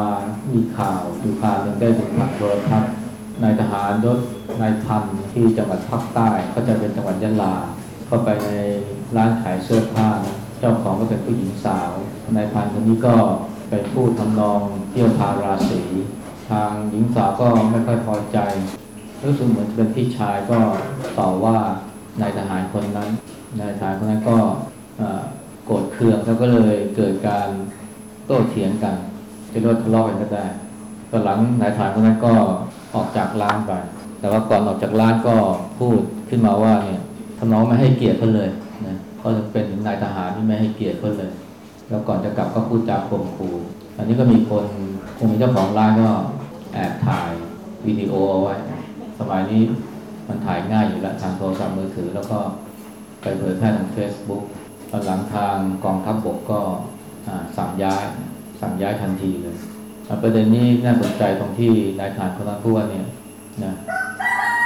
ามามีข่าวอยู่ข่าวหนึ่งได้ถึงทางโทรทัศน์นายทหารยศนายพันที่จังหวัดภาคใต้ก็จะเป็นจังหวัดยะลา เข้าไปในร้านขายเสื้อผ้านะเจ้าของก็เป็นผู้หญิงสาวนายพันคนนี้ก็ไปพูดทำนองเที่ยวพาราศีทางหญิงสาวก็ไม่ค่อยพอใจรู้สึกเหมือนเป็นพี่ชายก็ต่อว่านายทหารคนนั้นนายทหารคนนั้นก็โกรธเคืองแล้วก็เลยเกิดการโต้เถียงกัน จะเรียกทะเลาะกันก็ได้ตอนหลังนายทหารคนนั้นก็ออกจากร้านไป แต่ว่าก่อนออกจากร้านก็พูดขึ้นมาว่าเนี่ยทำน้องไม่ให้เกียรติเขาเลยนะเขาเป็นนายทหารที่ไม่ให้เกียรติเขาเลย แล้วก่อนจะกลับก็พูดจาข่มขู่อันนี้ก็มีคนคงมีเจ้าของร้านก็แอบถ่ายวิดีโอเอาไว้ สมัยนี้มันถ่ายง่ายอยู่แล้วทางโทรศัพท์มือถือ แล้วก็ไปเผยแพร่ทาง Facebook ตอนหลังทางกองทัพบบกก็สั่งย้าย สั่งย้ายทันทีเลยประเด็นนี้น่าสนใจตรงที่นายทหารคนนั้นพูดว่าเนี่ยนะ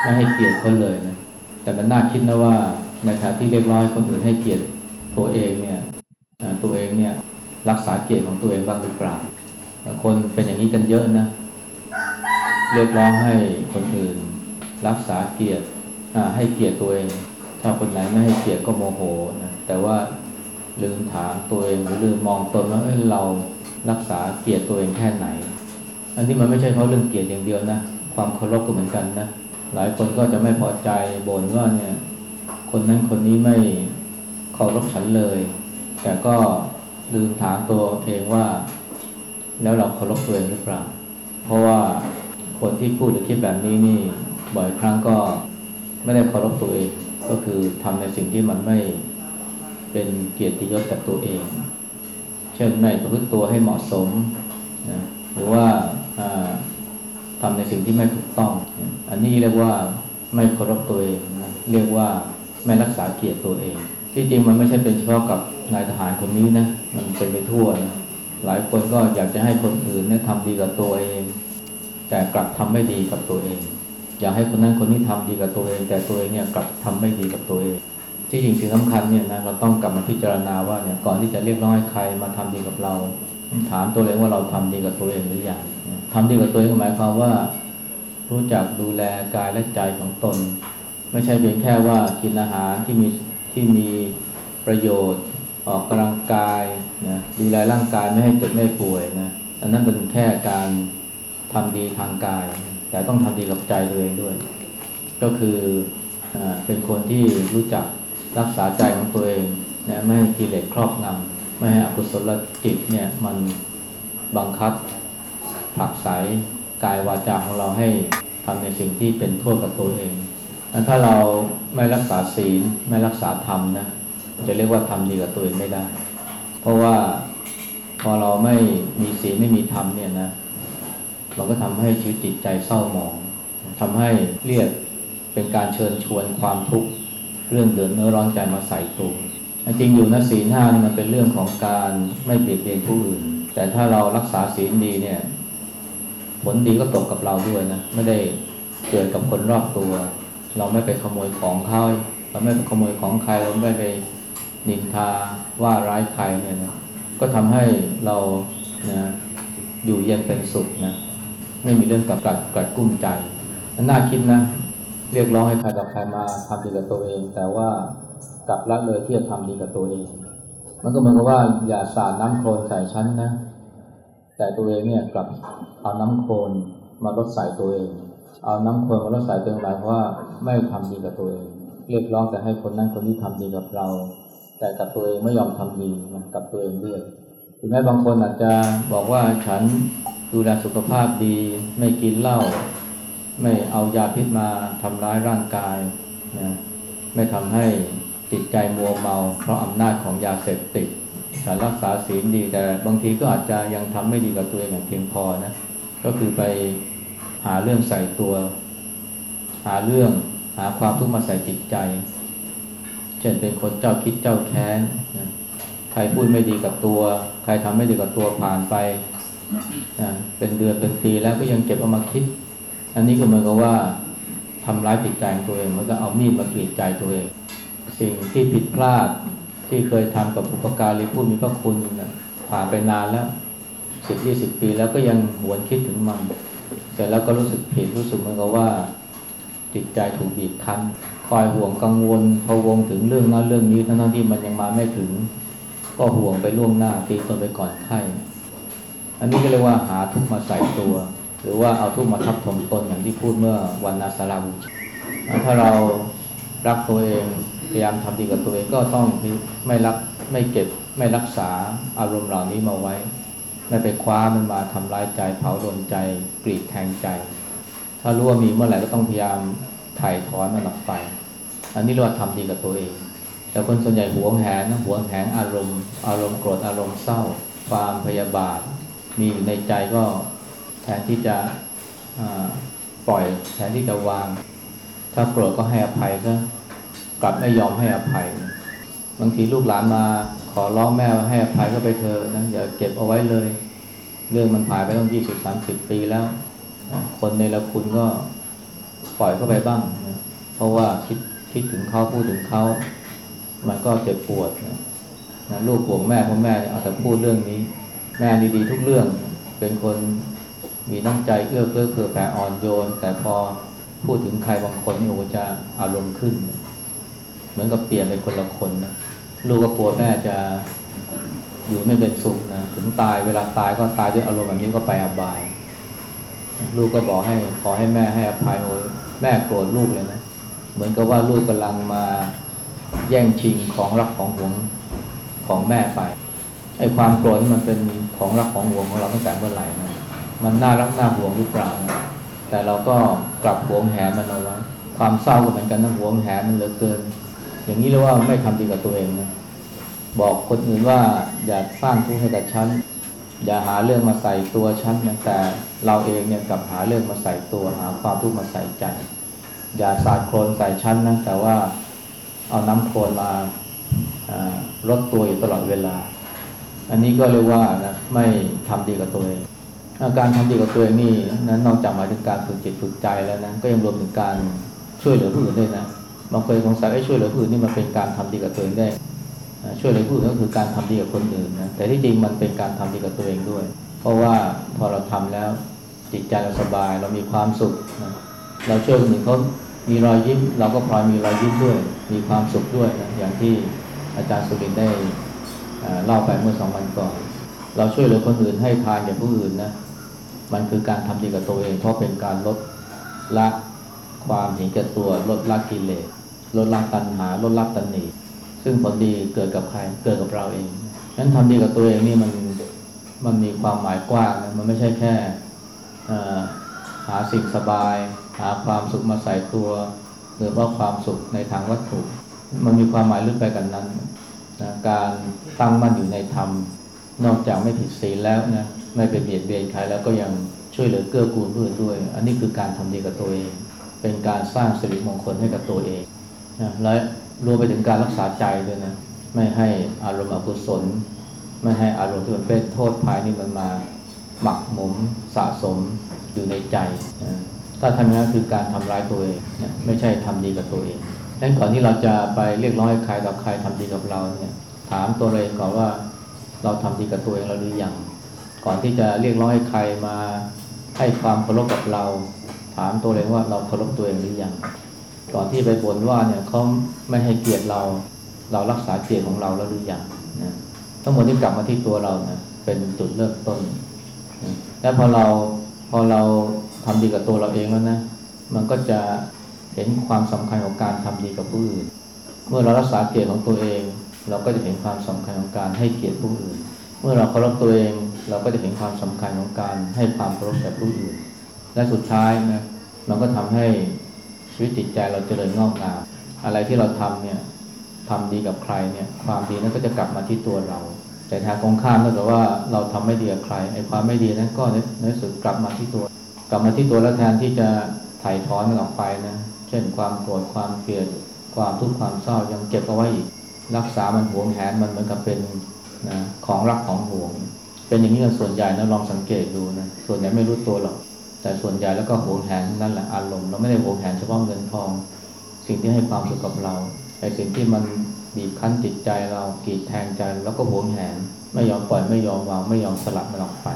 ไม่ให้เกียรติคนเลยนะแต่มันน่าคิดนะว่าในฐานที่เรียกร้องคนอื่นให้เกียรติตัวเองเนี่ยตัวเองเนี่ยรักษาเกียรติของตัวเองบ้างหรือเปล่าคนเป็นอย่างนี้กันเยอะนะเรียกร้องให้คนอื่น รักษาเกียรติให้เกียรติตัวเอง ถ้าคนไหนไม่ให้เกียรติก็โมโหนะแต่ว่าลืมถามตัวเองหรือลืมมองตนว่าเเรา รักษาเกียรติตัวเองแค่ไหน อันนี้มันไม่ใช่เพราะเรื่องเกียรติอย่างเดียวนะ ความเคารพก็เหมือนกันนะ หลายคนก็จะไม่พอใจบ่นว่าเนี่ย คนนั้นคนนี้ไม่เคารพฉันเลย แต่ก็ลืมถามตัวเองว่า แล้วเราเคารพตัวเองหรือเปล่า เพราะว่าคนที่พูดหรือคิดแบบนี้นี่ บ่อยครั้งก็ไม่ได้เคารพตัวเอง ก็คือทำในสิ่งที่มันไม่เป็นเกียรติยศกับตัวเอง เช่นไม่ประพฤติตัวให้เหมาะสมนะหรือว่าทำในสิ่งที่ไม่ถูกต้อง อันนี้เรียกว่าไม่เคารพตัวเองนะเรียกว่าไม่รักษาเกียรติตัวเอง ที่จริงมันไม่ใช่เป็นเฉพาะกับนายทหารคนนี้นะมันเป็นไปทั่วนะหลายคนก็อยากจะให้คนอื่นเนี่ยทำดีกับตัวเอง แต่กลับทำไม่ดีกับตัวเอง อยากให้คนนั้นคนนี้ทำดีกับตัวเอง แต่ตัวเองเนี่ยกลับทำไม่ดีกับตัวเอง ที่จริงสิ่งสำคัญเนี่ยนะเราต้องกลับมาพิจารณาว่าเนี่ยก่อนที่จะเรียกร้องให้ใครมาทำดีกับเรา ถามตัวเองว่าเราทำดีกับตัวเองหรือยังทำดีกับตัวเองหมายความว่า รู้จักดูแลกายและใจของตน ไม่ใช่เพียงแค่ว่ากินอาหารที่มีที่มีประโยชน์ ออกกำลังกายนะดูแลร่างกายไม่ให้เจ็บไม่ป่วยนะอันนั้นเป็นแค่การทำดีทางกาย แต่ต้องทำดีกับใจตัวเองด้วย ก็คืออเป็นคนที่รู้จัก รักษาใจของตัวเองนะไม่ให้กิเลสครอบงำไม่ให้อกุศลจิตเนี่ยมันบังคับผลักไสกายวาจาของเราให้ทำในสิ่งที่เป็นโทษกับตัวเองถ้าเราไม่รักษาศีลไม่รักษาธรรมนะจะเรียกว่าทำดีกับตัวเองไม่ได้ เพราะว่าพอเราไม่มีศีลไม่มีธรรมเนี่ยนะเราก็ทำให้ชีวิตจิตใจเศร้าหมองทำให้เรียกเป็นการเชิญชวนความทุกข์ เรื่องเดือดเนื้อร้อนใจมาใส่ตัวจริงอยู่นะศีลห้านมันเป็นเรื่องของการไม่เบียดเบียนผู้อื่น แต่ถ้าเรารักษาศีลดีเนี่ย ผลดีก็ตกกับเราด้วยนะไม่ได้เกิดกับคนรอบตัว เราไม่ไปขโมยของเขาเราไม่ไปขโมยของใครเราไม่ไปนินทาว่าร้ายใครเนี่ยนะก็ทำให้เรานะอยู่เย็นเป็นสุขนะไม่มีเรื่องกับกัดกัดกุ้มใจน่าคิดนะ เรียกร้องให้ใครต่อใครมาทำดีกับตัวเอง แต่ว่ากลับละเลยที่จะทำดีกับตัวเอง มันก็เหมือนกับว่าอย่าสาดน้ำโคลนใส่ฉันนะ แต่ตัวเองเนี่ยกลับเอาน้ำโคลนมาลดใส่ตัวเอง เอาน้ำโคลนมาลดใส่ตัวเองหมายว่าไม่ทำดีกับตัวเอง เรียกร้องแต่ให้คนนั้นคนนี้ทำดีกับเรา แต่กับตัวเองไม่ยอมทำดีนะกับตัวเองด้วยถึงแม้บางคนอาจจะบอกว่าฉันดูแลสุขภาพดี ไม่กินเหล้า ไม่เอายาพิษมาทำร้ายร่างกายนะไม่ทำให้จิตใจมัวเมา เพราะอำนาจของยาเสพติดแต่รักษาศีลดีแต่บางทีก็อาจจะยังทำไม่ดีกับตัวเองอย่างเพียงพอนะก็คือไปหาเรื่องใส่ตัว หาเรื่องหาความทุกข์มาใส่จิตใจ เช่นเป็นคนเจ้าคิดเจ้าแค้นนะใครพูดไม่ดีกับตัว ใครทำไม่ดีกับตัวผ่านไปนะเป็นเดือนเป็นปีแล้วก็ยังเก็บเอามาคิด อันนี้ก็เหมือนกับว่าทำร้ายจิตใจตัวเองมันก็เอามีดมากรีดใจตัวเอง สิ่งที่ผิดพลาดที่เคยทำกับอุปการีผู้มีพระคุณนะผ่านไปนานแล้วสิบยี่สิบปีแล้วก็ยังหวนคิดถึงมันเสร็จแล้วก็รู้สึกผิดรู้สึกเหมือนกับว่า จิตใจถูกบีบคั้น คอยห่วงกังวลพะวงถึงเรื่องนั้นเรื่องนี้ทั้งๆที่มันยังมาไม่ถึง ก็ห่วงไปล่วงหน้าตีตนไปก่อนไข้อันนี้ก็เรียกว่าหาทุกข์มาใส่ตัว หรือว่าเอาทุกมาทับถมตนอย่างที่พูดเมื่อวันนาสาราบูชาถ้าเรารักตัวเองพยายามทำดีกับตัวเองก็ต้องไม่รักไม่เก็บไม่รักษาอารมณ์เหล่านี้มาไว้ ไม่ไปคว้ามันมาทำร้ายใจ เผาโดนใจกรีดแทงใจ ถ้ารู้ว่ามีเมื่อไหร่ก็ต้องพยายามถ่ายถอนมันออกไป อันนี้เรียกว่าทำดีกับตัวเอง แต่คนส่วนใหญ่หวงแหนหวงแหนอารมณ์ อารมณ์โกรธอารมณ์เศร้า ความพยาบาท มีอยู่ในใจก็ แทนที่จะปล่อยแทนที่จะวาง ถ้าโกรธก็ให้อภัยก็กลับไม่ยอมให้อภัย บางทีลูกหลานมาขอร้องแม่ว่าให้อภัยก็ไปเธอนะอย่าเก็บเอาไว้เลย เรื่องมันผ่านไปตั้งยี่สิบสามสิบปีแล้ว คนในละคุณก็ปล่อยเข้าไปบ้างนะเพราะว่าคิดคิดถึงเขาพูดถึงเขา มันก็เจ็บปวดนะนะลูกห่วงแม่เพราะแม่เอาแต่พูดเรื่องนี้ แม่ดีๆทุกเรื่องเป็นคน มีน้ำใจเอื้อเฟื้อเผื่อแผ่อ่อนโยน แต่พอพูดถึงใครบางคนนี่โอ้จะอารมณ์ขึ้น เหมือนกับเปลี่ยนเป็นคนละคนนะลูกก็กลัวแม่จะอยู่ไม่เป็นสุขนะถึงตายเวลาตายก็ตายด้วยอารมณ์แบบนี้ก็ไปอบาย ลูกก็บอกให้ขอให้แม่ให้อภัยโอ้ยแม่โกรธลูกเลยนะเหมือนกับว่าลูกกำลังมาแย่งชิงของรักของหวงของแม่ไปไอ้ความโกรธที่มันเป็นของรักของหวงของเราตั้งแต่เมื่อไหร่นะ มันน่ารักน่าห่วงหรือเปล่านะแต่เราก็กลับหวงแหนมันเอาไว้ความเศร้าก็เหมือนกันนะหวงแหนมันเหลือเกิน อย่างนี้เรียกว่าไม่ทำดีกับตัวเองนะบอกคนอื่นว่าอย่าสร้างทุกข์ให้กับฉันอย่าหาเรื่องมาใส่ตัวฉันนะแต่เราเองเนี่ยกลับหาเรื่องมาใส่ตัวหาความทุกข์มาใส่ใจ อย่าสาดโคลนใส่ฉันนะแต่ว่าเอาน้ำโคลนมาลดตัวอยู่ตลอดเวลา อันนี้ก็เรียกว่านะไม่ทำดีกับตัวเอง การทำดีกับตัวเองนี่นั้นนอกจากหมายถึงการฝึกจิตฝึกใจแล้วนะก็ยังรวมถึงการช่วยเหลือผู้อื่นด้วยนะบางคนสงสัยว่าช่วยเหลือผู้อื่นนี่มันเป็นการทำดีกับตัวเองได้ช่วยเหลือผู้อื่นก็คือการทำดีกับคนอื่นนะแต่ที่จริงมันเป็นการทำดีกับตัวเองด้วย เพราะว่าพอเราทำแล้วจิตใจเราสบายเรามีความสุขนะเราช่วยคนอื่นเขามีรอยยิ้ม เราก็พลอยมีรอยยิ้มด้วย มีความสุขด้วยนะอย่างที่อาจารย์สุรินได้เล่าไปเมื่อสองวันก่อน เราช่วยเหลือคนอื่นให้ทานอย่างผู้อื่นนะ มันคือการทำดีกับตัวเอง เพราะเป็นการลดละความเห็นแก่ตัว ลดละกิเลสลดละตัณหา ลดละตัณหนีซึ่งผลดีเกิดกับใครเกิดกับเราเองนั้นทำดีกับตัวเองนี่มันมันมีความหมายกว้างมันไม่ใช่แค่หาสิ่งสบาย หาความสุขมาใส่ตัวหรือว่าความสุขในทางวัตถุ มันมีความหมายลึกไปกันนั้นนะการตั้งมั่นอยู่ในธรรม นอกจากไม่ผิดศีลแล้วนะ ไม่ไปเบียดเบียนใครแล้วก็ยังช่วยเหลือเกื้อกูลผู้อื่อนด้วย อันนี้คือการทำดีกับตัวเอง เป็นการสร้างสิริมงคลให้กับตัวเองนะและรวมไปถึงการรักษาใจด้วยนะไม่ให้อารมณ์อกุศล ไม่ให้อารมณ์ที่มันเป็นโทษภายนี่มันมาหมักหมมสะสมอยู่ในใจนะถ้าทำอย่างนั้นคือการทำร้ายตัวเองนะไม่ใช่ทำดีกับตัวเองดังนั้นก่อนที่เราจะไปเรียกร้องให้ใครต่อใครทำดีกับเราเนี่ยถามตัวเองก่อนว่าเราทำดีกับตัวเองเราหรือยัง ก่อนที่จะเรียกร้องให้ใครมาให้ความเคารพกับเรา ถามตัวเองว่าเราเคารพตัวเองหรือยังก่อนที่ไปบ่นว่าเนี่ยเขาไม่ให้เกียรติเรา เรารักษาเกียรติของเราแล้วหรือยังนะทั้งหมดที่กลับมาที่ตัวเรานะเป็นจุดเริ่มต้นนะและพอเราพอเราทำดีกับตัวเราเองแล้วนะ มันก็จะเห็นความสำคัญของการทำดีกับผู้อื่น เมื่อเรารักษาเกียรติของตัวเอง เราก็จะเห็นความสำคัญของการให้เกียรติผู้อื่น เมื่อเราเคารพตัวเอง เราก็จะเห็นความสำคัญของการให้ความเคารพแก่ผู้อื่น และสุดท้ายนะมันก็ทำให้ชีวิตจิตใจเราเจริญงอกงามอะไรที่เราทำเนี่ยทำดีกับใครเนี่ย ความดีนั้นก็จะกลับมาที่ตัวเรา แต่ทางตรงข้ามถ้าเกิดว่าเราทำไม่ดีกับใครไอ้ความไม่ดีนั้นก็ในสุดกลับมาที่ตัว กลับมาที่ตัวแล้วแทนที่จะถ่ายถอนมันออกไปนะเช่นความโกรธความเกลียดความทุกข์ความเศร้ายังเก็บเอาไว้อีกรักษามันหวงแหนมันเหมือนกับเป็นนะของรักของห่วง เป็นอย่างนี้กันส่วนใหญ่นะลองสังเกตดูนะส่วนใหญ่ไม่รู้ตัวหรอก แต่ส่วนใหญ่แล้วก็โหวงแหนนั่นแหละอารมณ์เราไม่ได้โหวงแหนเฉพาะเงินทอง สิ่งที่ให้ความสุขกับเราไอ้สิ่งที่มันบีบคั้นจิตใจเรากีดแทงใจแล้วก็โหวงแหน ไม่ยอมปล่อยไม่ยอมวางไม่ยอมสลับมันออกไป